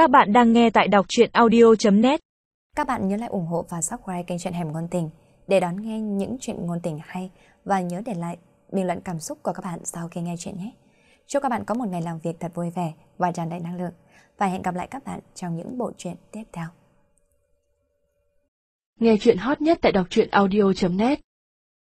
Các bạn đang nghe tại đọc truyện audio.net Các bạn nhớ lại ủng hộ và subscribe kênh truyện Hẻm Ngôn Tình để đón nghe những chuyện ngôn tình hay và nhớ để lại bình luận cảm xúc của các bạn sau khi nghe chuyện nhé. Chúc các bạn có một ngày làm việc thật vui vẻ và tràn đầy năng lượng và hẹn gặp lại các bạn trong những bộ truyện tiếp theo. Nghe chuyện hot nhất tại đọc truyện audio.net